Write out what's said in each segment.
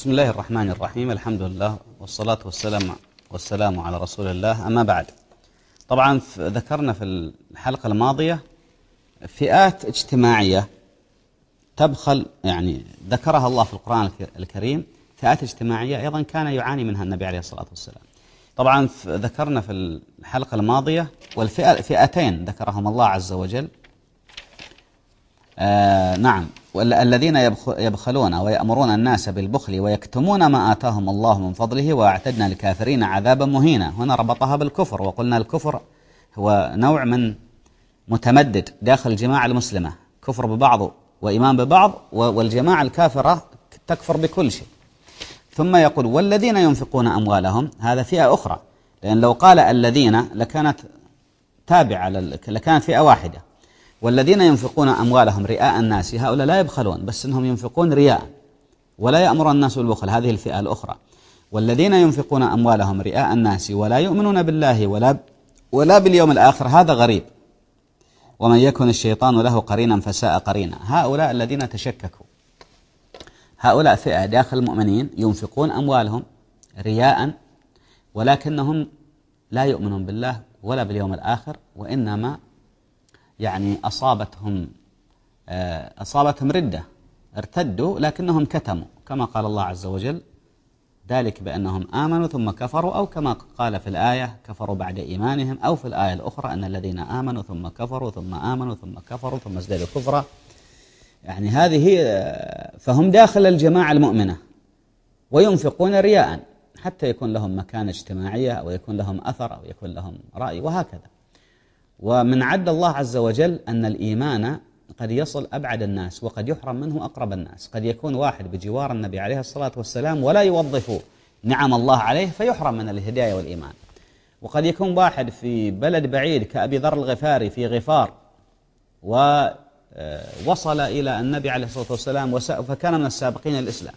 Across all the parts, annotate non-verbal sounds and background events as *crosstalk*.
بسم الله الرحمن الرحيم. الحمد لله والصلاة والسلام والسلام على رسول الله. أما بعد طبعا ذكرنا في الحلقة الماضية فئات اجتماعية تبخل يعني ذكرها الله في القرآن الك- الكريم. فئات اجتماعية أيضا كان يعاني منها النبي عليه الصلاة والسلام. طبعا ذكرنا في الحلقة الماضية والفئة فئتين ذكرهم الله عز وجل. آه نعم. الذين يبخ- يبخلون ويأمرون الناس بالبخل ويكتمون ما آتاهم الله من فضله وأعتدنا للكافرين عذابا مهينا. هنا ربطها بالكفر وقلنا الكفر هو نوع من متمدد داخل الجماعة المسلمة. كفر ببعض وإيمان ببعض والجماعة الكافرة تكفر بكل شيء. ثم يقول والذين ينفقون أموالهم هذا فئة أخرى. لأن لو قال الذين لكانت تابعة لكانت فئة واحدة. والذين ينفقون أموالهم رئاء الناس هؤلاء لا يبخلون بس أنهم ينفقون رياء. ولا يأمر الناس بالبخل هذه الفئة الأخرى. والذين ينفقون أموالهم رئاء الناس ولا يؤمنون بالله ولا ولا باليوم الآخر هذا غريب. ومن يكن الشيطان له قرينا فساء قرينا. هؤلاء الذين تشككوا. هؤلاء فئة داخل المؤمنين ينفقون أموالهم رياء ولكنهم لا يؤمنون بالله ولا باليوم الآخر وإنما يعني أصابتهم آه، أصابتهم ردة ارتدوا لكنهم كتموا كما قال الله عز وجل ذلك بأنهم آمنوا ثم كفروا أو كما قال في الآية كفروا بعد إيمانهم أو في الآية الأخرى أن الذين آمنوا ثم كفروا ثم آمنوا ثم كفروا ثم ازدادوا كفرا يعني هذه فهم داخل الجماعة المؤمنة وينفقون رياء حتى يكون لهم مكانة اجتماعية أو يكون لهم أثر أو يكون لهم رأي وهكذا. ومن عد الله عز وجل أن الإيمان قد يصل أبعد الناس وقد يحرم منه أقرب الناس. قد يكون واحد بجوار النبي عليه الصلاة والسلام ولا يوظف نعم الله عليه فيحرم من الهداية والإيمان. وقد يكون واحد في بلد بعيد كأبي ذر الغفاري في غفار ووصل إلى النبي عليه الصلاة والسلام فكان من السابقين الإسلام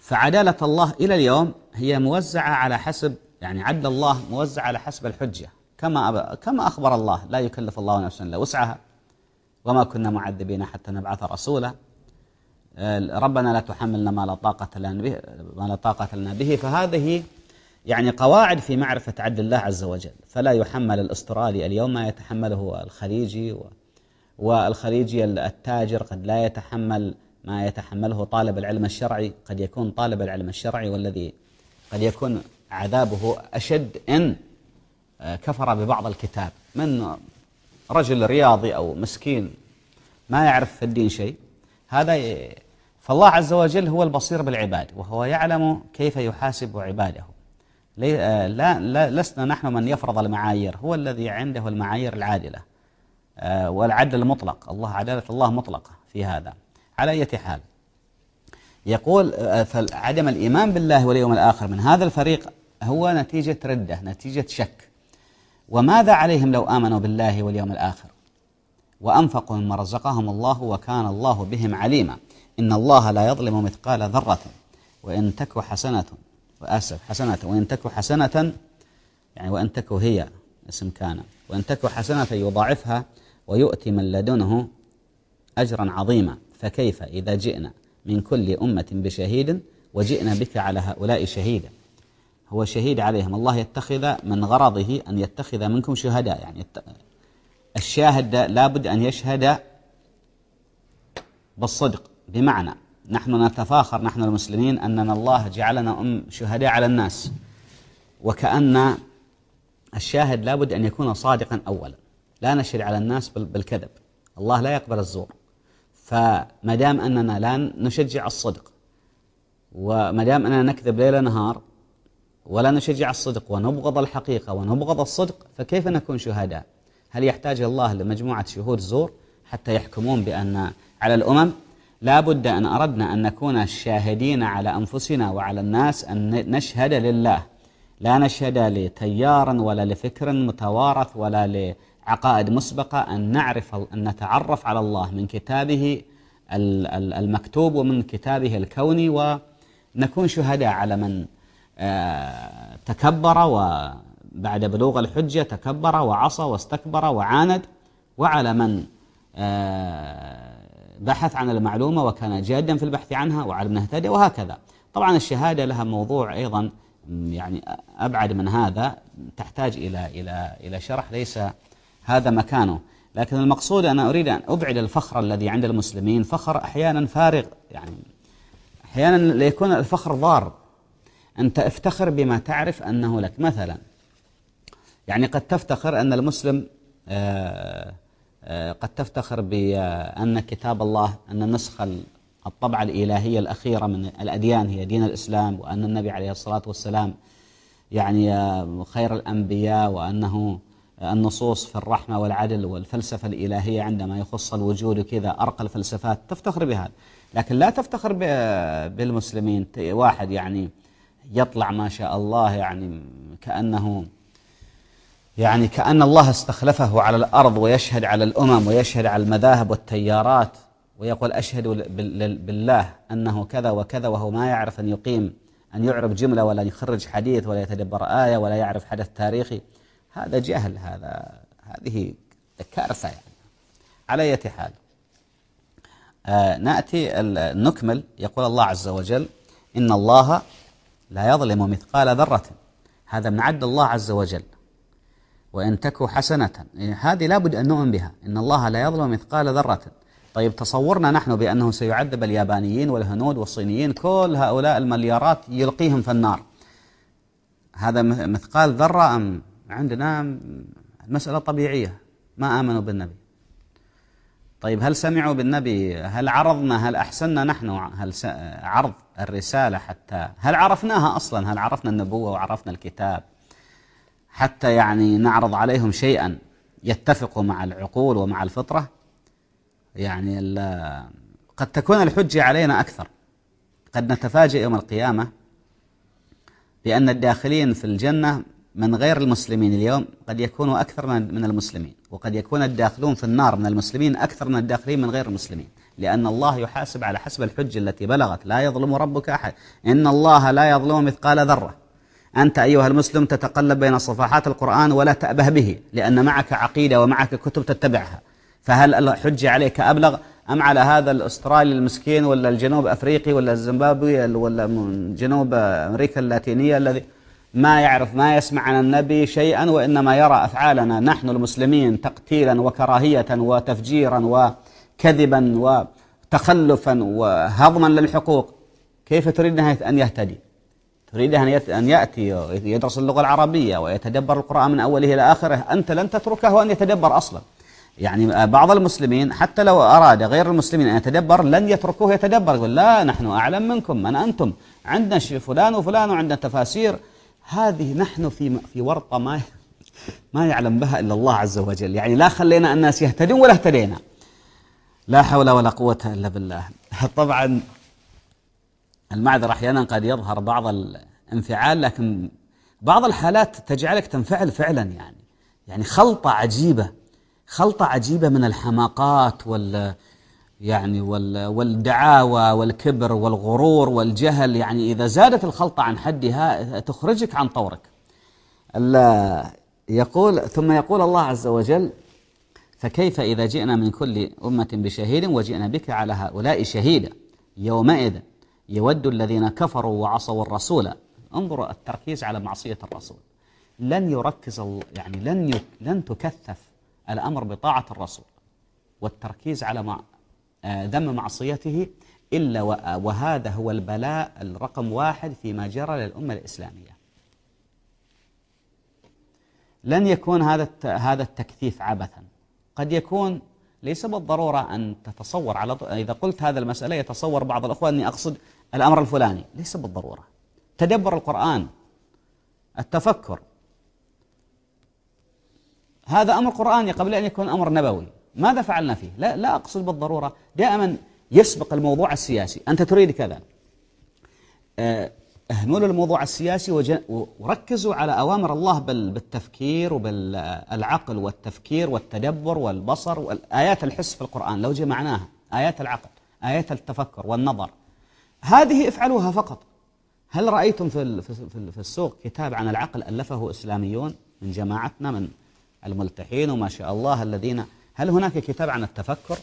فعدالة الله إلى اليوم هي موزعة على حسب يعني عدل الله موزع على حسب الحجة. كما. كما أخبر الله لا يكلف الله نفسا إلا وسعها وما كنا معذبين حتى نبعث رسولا ربنا لا تحملنا ما لا طاقة لنا به ما لا طاقة لنا به فهذه يعني قواعد في معرفة عدل الله عز وجل فلا يحمل الأسترالي اليوم ما يتحمله الخليجي. والخليجي التاجر قد لا يتحمل ما يتحمله طالب العلم الشرعي قد يكون طالب العلم الشرعي والذي قد يكون عذابه أشد إن كفر ببعض الكتاب. من رجل رياضي أو مسكين ما يعرف في الدين شيء هذا فالله عز وجل هو البصير بالعباد وهو يعلم كيف يحاسب عباده. آه، لا, لا لسنا نحن من يفرض المعايير هو الذي عنده المعايير العادلة آه، والعدل المطلق. الله عدالة الله مطلقة في هذا. على أي حال يقول آه، فعدم الإيمان بالله واليوم الآخر من هذا الفريق هو نتيجة ردة نتيجة شك. وماذا عليهم لو آمنوا بالله واليوم الآخر؟ وأنفقوا مما رزقهم الله وكان الله بهم عليما. إن الله لا يظلم مثقال ذرة. وإن تك حسنة وآسف حسنة. وإن تك حسنة يعني وإن تك هي اسم كان. وإن تك حسنة يضاعفها ويؤتي من لدنه أجرا عظيما. فكيف إذا جئنا من كل أمة بشهيد وجئنا بك على هؤلاء شهيدا؟ هو شهيد عليهم. الله يتخذ من غرضه أن يتخذ منكم شهداء. يعني الشاهد لابد أن يشهد بالصدق بمعنى نحن نتفاخر نحن المسلمين أننا الله جعلنا أم شهداء على الناس. وكأن الشاهد لابد أن يكون صادقا أولا. لا نشهد على الناس بال- بالكذب. الله لا يقبل الزور. فما دام أننا لا نشجع الصدق وما دام أننا نكذب ليل نهار ولا نشجع الصدق ونبغض الحقيقة ونبغض الصدق فكيف نكون شهداء؟ هل يحتاج الله لمجموعة شهود زور حتى يحكمون بأن على الأمم؟ لا بد أن أردنا أن نكون شاهدين على أنفسنا وعلى الناس أن نشهد لله. لا نشهد لتيار ولا لفكر متوارث ولا لعقائد مسبقة أن نعرف أن نتعرف على الله من كتابه المكتوب ومن كتابه الكوني ونكون شهداء على من تكبر وبعد بلوغ الحجة تكبر وعصى واستكبر وعاند وعلى من آه، بحث عن المعلومة وكان جادا في البحث عنها وعلى من اهتدى وهكذا. طبعا الشهادة لها موضوع أيضا يعني أبعد من هذا تحتاج إلى إلى إلى شرح ليس هذا مكانه. لكن المقصود أنا أريد أن أبعد الفخر الذي عند المسلمين فخر أحيانا فارغ يعني أحيانا ليكون الفخر ضار. أنت افتخر بما تعرف أنه لك. مثلا يعني قد تفتخر أن المسلم آه، آه، قد تفتخر بأن كتاب الله أن النسخة الطبعة الإلهية الأخيرة من الأديان هي دين الإسلام وأن النبي عليه الصلاة والسلام يعني آه، خير الأنبياء وأنه النصوص في الرحمة والعدل والفلسفة الإلهية عندما يخص الوجود وكذا أرقى الفلسفات. تفتخر بهذا. لكن لا تفتخر بالمسلمين. واحد يعني يطلع ما شاء الله يعني كأنه يعني كأن الله استخلفه على الأرض ويشهد على الأمم ويشهد على المذاهب والتيارات ويقول أشهد بالله أنه كذا وكذا وهو ما يعرف أن يقيم أن يعرف جملة ولا يخرج حديث ولا يتدبر آية ولا يعرف حدث تاريخي. هذا جهل هذا هذه كارثة يعني. على أي حال. آه نأتي نكمل. يقول الله عز وجل إن الله لا يظلم مثقال ذرة. هذا من عد الله عز وجل. وإن تك حسنة. يعني هذه لابد أن نؤمن بها. إن الله لا يظلم مثقال ذرة. طيب تصورنا نحن بأنه سيعذب اليابانيين والهنود والصينيين كل هؤلاء المليارات يلقيهم في النار. هذا مثقال ذرة أم عندنا المسألة طبيعية. ما آمنوا بالنبي. طيب هل سمعوا بالنبي؟ هل عرضنا؟ هل أحسننا نحن؟ هل عرض؟ الرسالة حتى هل عرفناها أصلا؟ هل عرفنا النبوة وعرفنا الكتاب؟ حتى يعني نعرض عليهم شيئا يتفق مع العقول ومع الفطرة؟ يعني قد تكون الحجة علينا أكثر. قد نتفاجئ يوم القيامة بأن الداخلين في الجنة من غير المسلمين اليوم قد يكونوا أكثر من المسلمين وقد يكون الداخلون في النار من المسلمين أكثر من الداخلين من غير المسلمين. لأن الله يحاسب على حسب الحجة التي بلغت. لا يظلم ربك أحد. إن الله لا يظلم مثقال ذرة. أنت أيها المسلم تتقلب بين صفحات القرآن ولا تأبه به لأن معك عقيدة ومعك كتب تتبعها. فهل الحجة عليك أبلغ؟ أم على هذا الأسترالي المسكين ولا الجنوب أفريقي ولا الزيمبابوي ولا جنوب أمريكا اللاتينية الذي ما يعرف ما يسمع عن النبي شيئا وإنما يرى أفعالنا. نحن المسلمين تقتيلا وكراهية وتفجيرا وكذبا وتخلفا وهضما للحقوق. كيف تريد أن يهتدي؟ تريد أن يأتي يدرس اللغة العربية ويتدبر القرآن من أوله إلى آخره. أنت لن تتركه أن يتدبر أصلا. يعني بعض المسلمين حتى لو أراد غير المسلمين أن يتدبر لن يتركوه يتدبر يقول لا نحن أعلم منكم من أنتم. عندنا فلان وفلان وعندنا تفاسير. هذه نحن في في ورطة ما ما يعلم بها إلا الله عز وجل. يعني لا خلينا الناس يهتدون ولا اهتدينا. لا حول ولا قوة إلا بالله. *laughs* طبعا. المعذرة أحيانا قد يظهر بعض الانفعال لكن بعض الحالات تجعلك تنفعل فعلا يعني. يعني خلطة عجيبة خلطة عجيبة من الحماقات وال يعني والدعاوى والكبر والغرور والجهل. يعني إذا زادت الخلطة عن حدها تخرجك عن طورك. يقول ثم يقول الله عز وجل فكيف إذا جئنا من كل أمة بشهيد وجئنا بك على هؤلاء شهيدا؟ يومئذ يود الذين كفروا وعصوا الرسول. انظروا التركيز على معصية الرسول. لن يركز يعني لن لن تكثف الأمر بطاعة الرسول. والتركيز على آه، ذم معصيته إلا وهذا هو البلاء الرقم واحد فيما جرى للأمة الإسلامية. لن يكون هذا هذا التكثيف عبثا. قد يكون ليس بالضرورة أن تتصور على إذا قلت هذا المسألة يتصور بعض الأخوة أني أقصد الأمر الفلاني ليس بالضرورة تدبر القرآن التفكر. هذا أمر قرآني قبل أن يكون أمر نبوي. ماذا فعلنا فيه؟ لا, لا أقصد بالضرورة. دائما يسبق الموضوع السياسي. أنت تريد كذا. آه، اهملوا الموضوع السياسي وركزوا على أوامر الله بالتفكير وبالعقل والتفكير والتدبر والبصر والآيات الحس في القرآن. لو جمعناها آيات العقل آيات التفكر والنظر. هذه افعلوها فقط. هل رأيتم في في السوق كتاب عن العقل ألفه إسلاميون من جماعتنا من الملتحين وما شاء الله الذين؟ هل هناك كتاب عن التفكر؟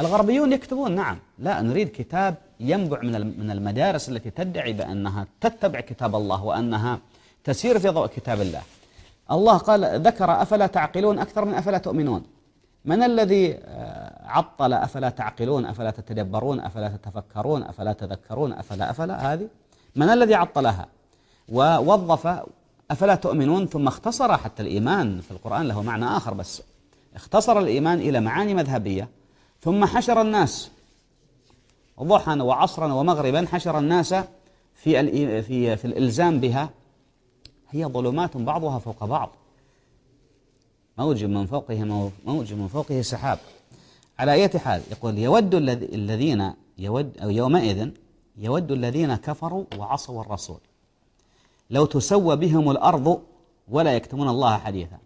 الغربيون يكتبون نعم. لا نريد كتاب ينبع من من المدارس التي تدعي بأنها تتبع كتاب الله وأنها تسير في ضوء كتاب الله. الله قال ذكر أفلا تعقلون أكثر من أفلا تؤمنون. من الذي آه، عطل أفلا تعقلون أفلا تتدبرون أفلا تتفكرون أفلا تذكرون أفلا أفلا هذه؟ من الذي عطلها؟ ووظف أفلا تؤمنون ثم اختصر حتى الإيمان في القرآن له معنى آخر بس. اختصر الإيمان إلى معاني مذهبية ثم حشر الناس. ضحى وعصرا ومغربا حشر الناس في في في الإلزام بها. هي ظلمات بعضها فوق بعض. موج من فوقه موج من فوقه سحاب. على أي حال يقول يود الذين يود أو يومئذ يود الذين كفروا وعصوا الرسول. لو تسوى بهم الأرض ولا يكتمون الله حديثا.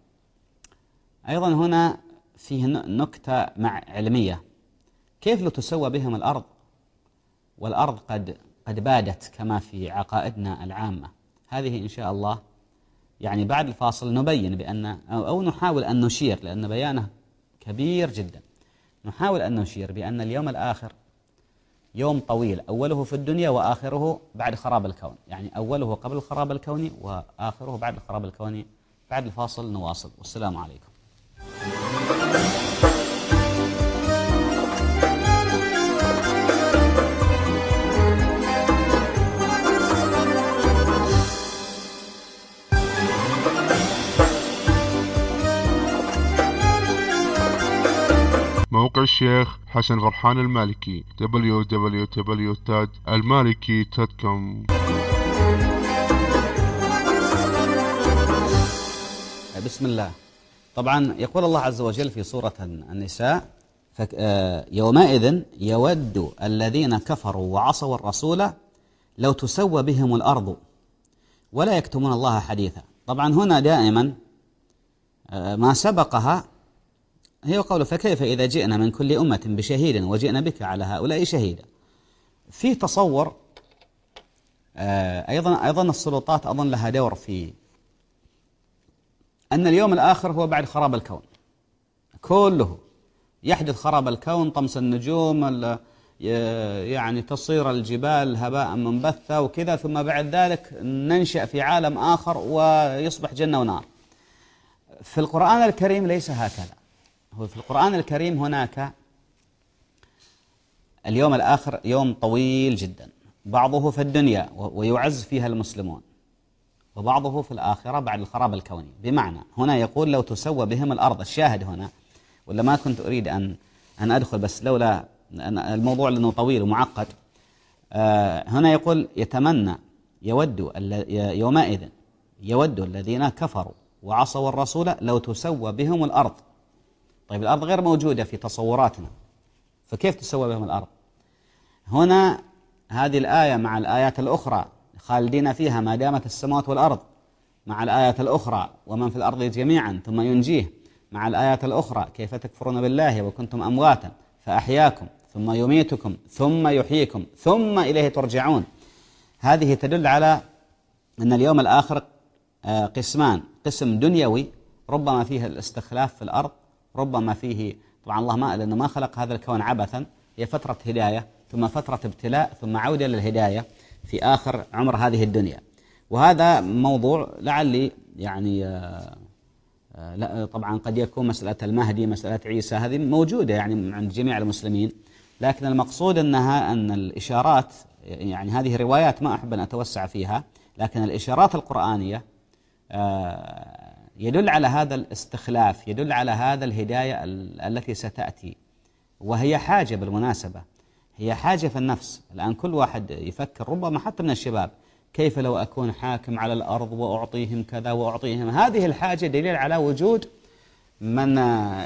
أيضا هنا فيه نكتة مع علمية. كيف لو تسوى بهم الأرض والأرض قد قد بادت كما في عقائدنا العامة. هذه إن شاء الله يعني بعد الفاصل نبين بأن أو, نحاول أن نشير لأن بيانه كبير جدا. نحاول أن نشير بأن اليوم الآخر يوم طويل أوله في الدنيا وآخره بعد خراب الكون. يعني أوله قبل الخراب الكوني وآخره بعد الخراب الكوني بعد الفاصل نواصل. والسلام عليكم. الشيخ حسن غرحان المالكي. www.almaliki.com بسم الله. طبعا يقول الله عز وجل في سورة النساء آه، يومئذ يود الذين كفروا وعصوا الرسول لو تسوى بهم الأرض ولا يكتمون الله حديثا. طبعا هنا دائما آه، ما سبقها هي قول فكيف إذا جئنا من كل أمة بشهيد وجئنا بك على هؤلاء شهيدا؟ في تصور آه، أيضا أيضا السلطات أظن لها دور في أن اليوم الآخر هو بعد خراب الكون. كله يحدث خراب الكون طمس النجوم يعني تصير الجبال هباء منبثة وكذا ثم بعد ذلك ننشأ في عالم آخر ويصبح جنة ونار. في القرآن الكريم ليس هكذا. هو في القرآن الكريم هناك اليوم الآخر يوم طويل جدا. بعضه في الدنيا ويعز فيها المسلمون. وبعضه في الآخرة بعد الخراب الكوني. بمعنى هنا يقول لو تسوى بهم الأرض الشاهد هنا ولا ما كنت أريد أن أن أدخل بس لولا الموضوع لأنه طويل ومعقد. آه، هنا يقول يتمنى يود يومئذ يود الذين كفروا وعصوا الرسول لو تسوى بهم الأرض. طيب الأرض غير موجودة في تصوراتنا فكيف تسوى بهم الأرض؟ هنا هذه الآية مع الآيات الأخرى خالدين فيها ما دامت السماوات والأرض مع الآيات الأخرى ومن في الأرض جميعا ثم ينجيه. مع الآيات الأخرى كيف تكفرون بالله وكنتم أمواتا فأحياكم ثم يميتكم ثم يحييكم ثم إليه ترجعون. هذه تدل على أن اليوم الآخر آه، قسمان قسم دنيوي ربما فيه الاستخلاف في الأرض ربما فيه طبعا الله ما لأنه ما خلق هذا الكون عبثا هي فترة هداية ثم فترة ابتلاء ثم عودة للهداية في آخر عمر هذه الدنيا. وهذا موضوع لعلي يعني آه، آه، لا طبعا قد يكون مسألة المهدي مسألة عيسى هذه موجودة يعني عند جميع المسلمين. لكن المقصود أنها أن الإشارات يعني هذه روايات ما أحب أن أتوسع فيها لكن الإشارات القرآنية آه، يدل على هذا الاستخلاف يدل على هذا الهداية التي ستأتي. وهي حاجة بالمناسبة هي حاجة في النفس. الآن كل واحد يفكر ربما حتى من الشباب كيف لو أكون حاكم على الأرض وأعطيهم كذا وأعطيهم؟ هذه الحاجة دليل على وجود من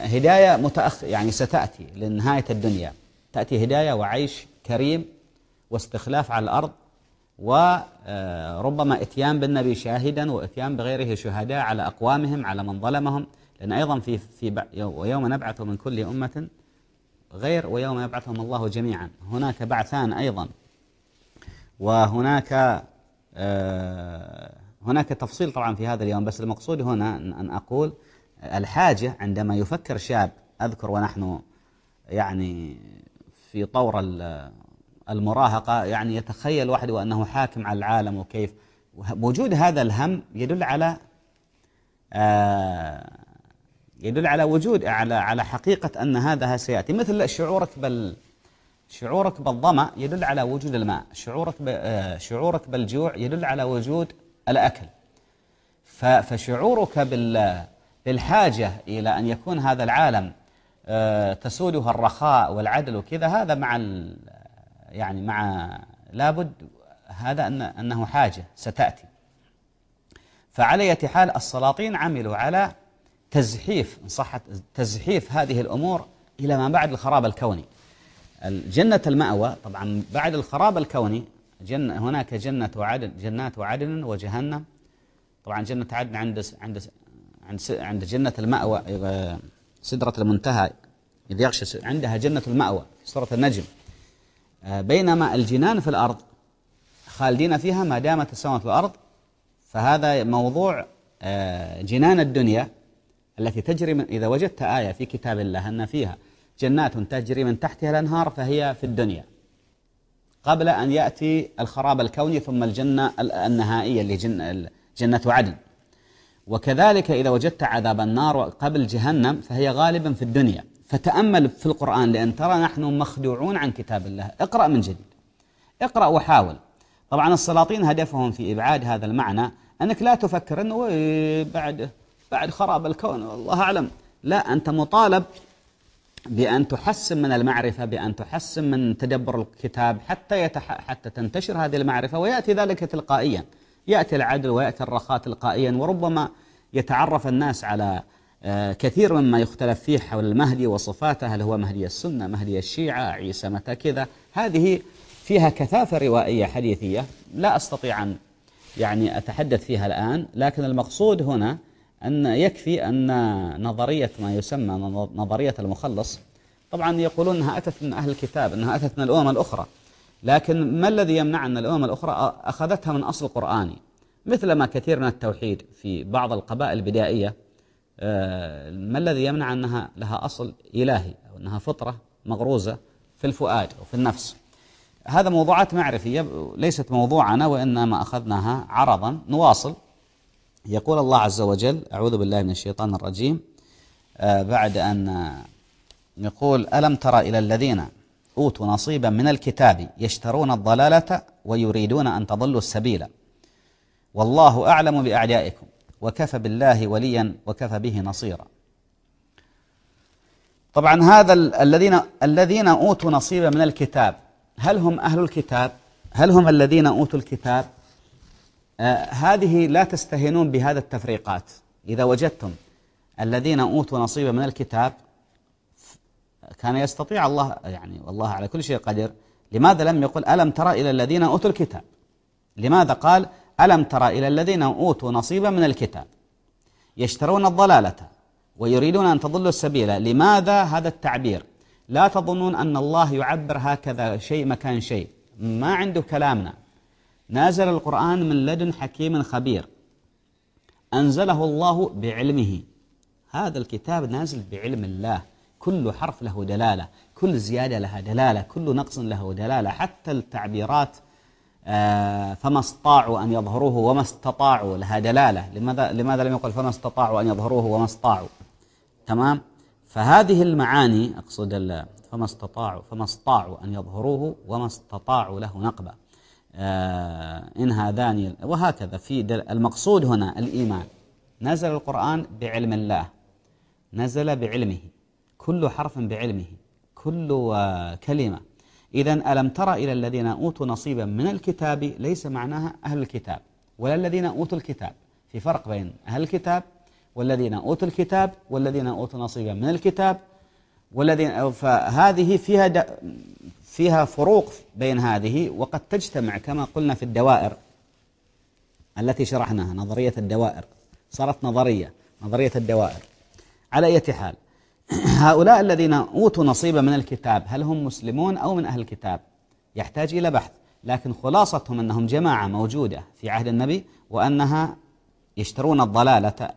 هداية متأخر يعني ستأتي لنهاية الدنيا. تأتي هداية وعيش كريم واستخلاف على الأرض وربما إتيان بالنبي شاهدا وإتيان بغيره شهداء على أقوامهم على من ظلمهم. لأن أيضا في في ويوم نبعث من كل أمة غير ويوم يبعثهم الله جميعا. هناك بعثان أيضا. وهناك آه، هناك تفصيل طبعا في هذا اليوم بس المقصود هنا أن أقول الحاجة عندما يفكر شاب أذكر ونحن يعني في طور المراهقة يعني يتخيل وحده أنه حاكم على العالم وكيف. وجود هذا الهم يدل على آه، يدل على وجود على على حقيقة أن هذا سيأتي. مثل شعورك بال شعورك بالظمأ يدل على وجود الماء. شعورك آه، شعورك بالجوع يدل على وجود الأكل. فشعورك بالحاجة إلى أن يكون هذا العالم آه، تسوده الرخاء والعدل وكذا هذا مع يعني مع لابد هذا أن أنه حاجة ستأتي. فعلى حال السلاطين عملوا على تزحيف إن تزحيف هذه الأمور إلى ما بعد الخراب الكوني. جنة المأوى طبعا بعد الخراب الكوني جنة هناك جنة وعدن جنات وعدن وجهنم. طبعا جنة عدن عند عند عند عند جنة المأوى سدرة المنتهى إذ يغشى عندها جنة المأوى سورة النجم. آه، بينما الجنان في الأرض خالدين فيها ما دامت السماوات والأرض فهذا موضوع آه، جنان الدنيا التي تجري من إذا وجدت آية في كتاب الله أن فيها جنات تجري من تحتها الأنهار فهي في الدنيا. قبل أن يأتي الخراب الكوني ثم الجنة النهائية اللي جن جنة عدن. وكذلك إذا وجدت عذاب النار قبل جهنم فهي غالبا في الدنيا. فتأمل في القرآن لأن ترى نحن مخدوعون عن كتاب الله. اقرأ من جديد. اقرأ وحاول. طبعا السلاطين هدفهم في إبعاد هذا المعنى أنك لا تفكر أنه بعد بعد خراب الكون والله أعلم. لا أنت مطالب بأن تحسن من المعرفة بأن تحسن من تدبر الكتاب حتى يتح... حتى تنتشر هذه المعرفة ويأتي ذلك تلقائيا. يأتي العدل ويأتي الرخاء تلقائيا وربما يتعرف الناس على كثير مما يختلف فيه حول المهدي وصفاته هل هو مهدي السنة مهدي الشيعة عيسى متى كذا؟ هذه فيها كثافة روائية حديثية لا أستطيع أن يعني أتحدث فيها الآن لكن المقصود هنا أن يكفي أن نظرية ما يسمى نظرية المخلص. طبعا يقولون أنها أتت من أهل الكتاب أنها أتت من الأمم الأخرى لكن ما الذي يمنع أن الأمم الأخرى أخذتها من أصل قرآني؟ مثل ما كثير من التوحيد في بعض القبائل البدائية آه، ما الذي يمنع أنها لها أصل إلهي أو أنها فطرة مغروزة في الفؤاد أو في النفس؟ هذا موضوعات معرفية ليست موضوعنا وإنما أخذناها عرضا. نواصل. يقول الله عز وجل أعوذ بالله من الشيطان الرجيم. آه، بعد أن يقول ألم تر إلى الذين أوتوا نصيبا من الكتاب يشترون الضلالة ويريدون أن تضلوا السبيل؟ والله أعلم بأعدائكم. وكفى بالله وليا وكفى به نصيرا. طبعا هذا الذين الذين أوتوا نصيبا من الكتاب هل هم أهل الكتاب؟ هل هم الذين أوتوا الكتاب؟ آه هذه لا تستهينون بهذا التفريقات. إذا وجدتم الذين أوتوا نصيبا من الكتاب كان يستطيع الله يعني والله على كل شيء قدير. لماذا لم يقل ألم ترى إلى الذين أوتوا الكتاب؟ لماذا قال ألم ترى إلى الذين أوتوا نصيبا من الكتاب يشترون الضلالة ويريدون أن تضلوا السبيل؟ لماذا هذا التعبير؟ لا تظنون أن الله يعبر هكذا شيء مكان شيء. ما عنده كلامنا. نازل القرآن من لدن حكيم خبير. أنزله الله بعلمه. هذا الكتاب نازل بعلم الله. كل حرف له دلالة. كل زيادة لها دلالة. كل نقص له دلالة. حتى التعبيرات فما استطاعوا أن يظهروه وما استطاعوا لها دلالة. لماذا, لماذا لم يقل فما استطاعوا أن يظهروه وما استطاعوا؟ تمام؟ فهذه المعاني أقصد فما استطاعوا فما استطاعوا أن يظهروه وما استطاعوا له نقبة. آه إن هذان وهكذا في المقصود هنا الإيمان. نزل القرآن بعلم الله. نزل بعلمه. كل حرف بعلمه. كل كلمة. إذا ألم تر إلى الذين أوتوا نصيبا من الكتاب ليس معناها أهل الكتاب ولا الذين أوتوا الكتاب. في فرق بين أهل الكتاب والذين أوتوا الكتاب والذين أوتوا نصيبا من الكتاب والذين فهذه فيها فيها فروق بين هذه وقد تجتمع كما قلنا في الدوائر التي شرحناها نظرية الدوائر صارت نظرية نظرية الدوائر. على أي حال *clears throat* هؤلاء الذين أوتوا نصيبا من الكتاب هل هم مسلمون أو من أهل الكتاب؟ يحتاج إلى بحث لكن خلاصتهم أنهم جماعة موجودة في عهد النبي وأنها يشترون الضلالة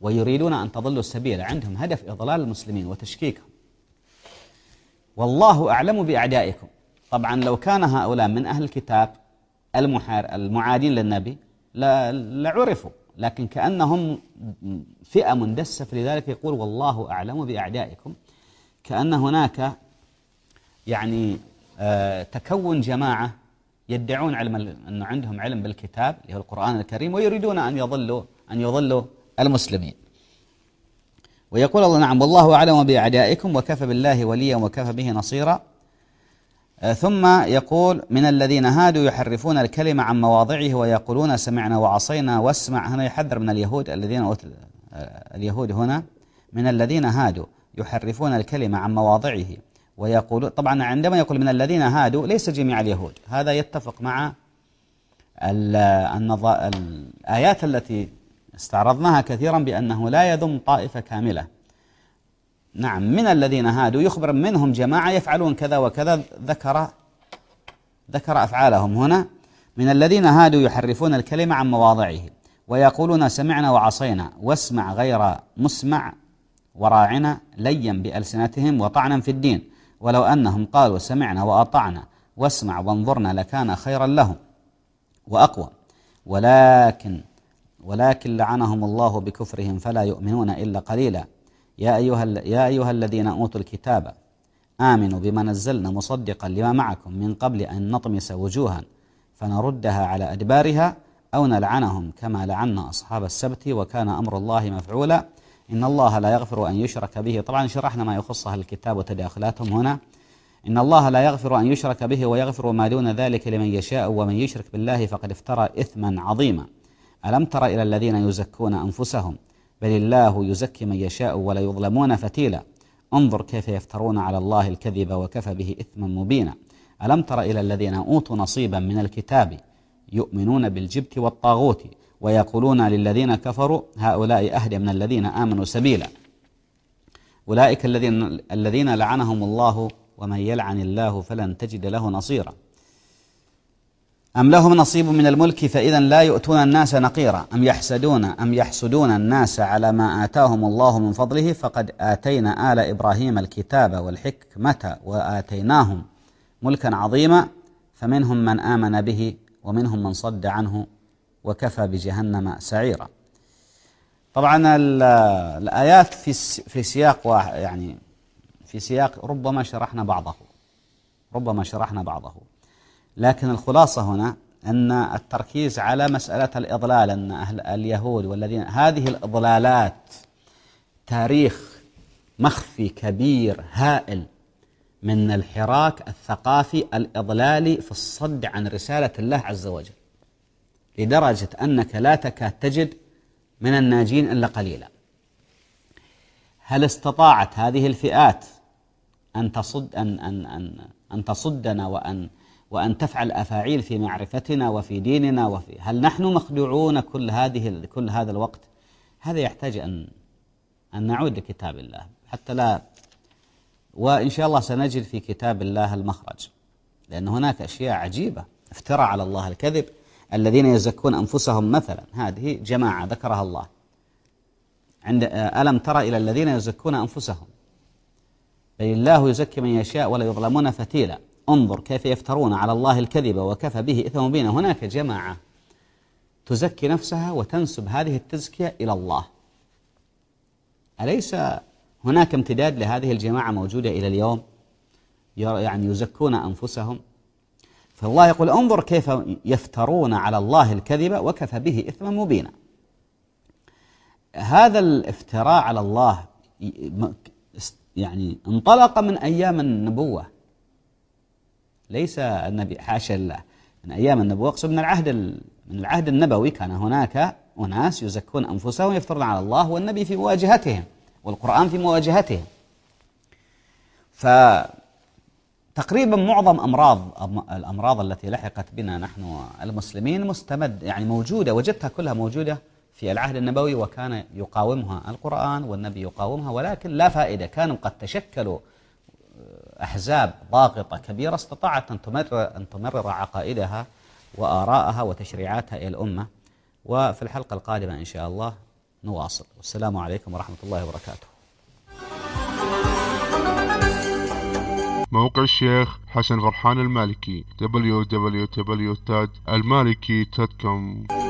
ويريدون أن تضلوا السبيل عندهم هدف إضلال المسلمين وتشكيكهم. والله أعلم بأعدائكم. طبعا لو كان هؤلاء من أهل الكتاب المعادين للنبي لعرفوا. لكن كأنهم فئة مندسة فلذلك يقول والله أعلم بأعدائكم كأن هناك يعني آه، تكون جماعة يدعون علم أنه عندهم علم بالكتاب اللي هو القرآن الكريم ويريدون أن يضلوا أن يضلوا المسلمين. ويقول الله نعم والله أعلم بأعدائكم وكفى بالله وليا وكفى به نصيرا. ثم يقول من الذين هادوا يحرفون الكلمة عن مواضعه ويقولون سمعنا وعصينا واسمع. هنا يحذر من اليهود الذين آه، اليهود هنا. من الذين هادوا يحرفون الكلمة عن مواضعه ويقول طبعا عندما يقول من الذين هادوا ليس جميع اليهود. هذا يتفق مع الآيات التي استعرضناها كثيرا بأنه لا يذم طائفة كاملة. نعم من الذين هادوا. يخبر منهم جماعة يفعلون كذا وكذا ذكر ذكر أفعالهم هنا. من الذين هادوا يحرفون الكلمة عن مواضعه ويقولون سمعنا وعصينا واسمع غير مسمع وراعنا ليا بألسنتهم وطعنا في الدين. ولو أنهم قالوا سمعنا وأطعنا واسمع وانظرنا لكان خيرا لهم وأقوى. ولكن ولكن لعنهم الله بكفرهم فلا يؤمنون إلا قليلا. يا أيها, يا أيها الذين أوتوا الكتاب آمنوا بما نزلنا مصدقا لما معكم من قبل أن نطمس وجوها فنردها على أدبارها أو نلعنهم كما لعنا أصحاب السبت وكان أمر الله مفعولا. إن الله لا يغفر أن يشرك به. طبعا شرحنا ما يخصها الكتاب وتداخلاتهم هنا. إن الله لا يغفر أن يشرك به ويغفر ما دون ذلك لمن يشاء ومن يشرك بالله فقد افترى إثما عظيما. ألم تر إلى الذين يزكون أنفسهم بل الله يزكي من يشاء ولا يظلمون فتيلا. انظر كيف يفترون على الله الكذب وكفى به إثما مبينا. ألم تر إلى الذين أوتوا نصيبا من الكتاب؟ يؤمنون بالجبت والطاغوت ويقولون للذين كفروا هؤلاء أهدى من الذين آمنوا سبيلا. أولئك الذين, الذين لعنهم الله ومن يلعن الله فلن تجد له نصيرا. أم لهم نصيب من الملك فإذا لا يؤتون الناس نقيرا؟ أم يحسدون أم يحسدون الناس على ما آتاهم الله من فضله؟ فقد آتينا آل إبراهيم الكتاب والحكمة وآتيناهم ملكا عظيما فمنهم من آمن به ومنهم من صد عنه وكفى بجهنم سعيرا. طبعا الآيات في في سياق يعني في سياق ربما شرحنا بعضه. ربما شرحنا بعضه. لكن الخلاصة هنا أن التركيز على مسألة الإضلال أن أهل اليهود والذين هذه الإضلالات تاريخ مخفي كبير هائل من الحراك الثقافي الإضلالي في الصد عن رسالة الله عز وجل لدرجة أنك لا تكاد تجد من الناجين إلا قليلا. هل استطاعت هذه الفئات أن تصد أن أن أن أن تصدنا وأن وأن تفعل أفاعيل في معرفتنا وفي ديننا وفي هل نحن مخدوعون كل هذه كل هذا الوقت؟ هذا يحتاج أن أن نعود لكتاب الله. حتى لا وإن شاء الله سنجد في كتاب الله المخرج. لأن هناك أشياء عجيبة. افترى على الله الكذب. الذين يزكون أنفسهم مثلا. هذه جماعة ذكرها الله. عند ألم ترى إلى الذين يزكون أنفسهم؟ بل الله يزكي من يشاء ولا يظلمون فتيلا. انظر كيف يفترون على الله الكذب وكفى به إثم مبينا. هناك جماعة تزكي نفسها وتنسب هذه التزكية إلى الله. أليس هناك امتداد لهذه الجماعة موجودة إلى اليوم؟ يعني يزكون أنفسهم. فالله يقول انظر كيف يفترون على الله الكذب وكفى به إثما مبينا. هذا الافتراء على الله يعني انطلق من أيام النبوة. ليس النبي حاشا الله من أيام النبوة أقصد من العهد من العهد النبوي كان هناك أناس يزكون أنفسهم يفترون على الله والنبي في مواجهتهم والقرآن في مواجهتهم. فتقريبا معظم أمراض الأمراض التي لحقت بنا نحن المسلمين مستمد يعني موجودة وجدتها كلها موجودة في العهد النبوي وكان يقاومها القرآن والنبي يقاومها ولكن لا فائدة. كانوا قد تشكلوا أحزاب ضاغطة كبيرة استطاعت أن تمرر, أن تمرر عقائدها وآراءها وتشريعاتها إلى الأمة. وفي الحلقة القادمة إن شاء الله نواصل. والسلام عليكم ورحمة الله وبركاته. موقع الشيخ حسن فرحان المالكي www.المالكي.com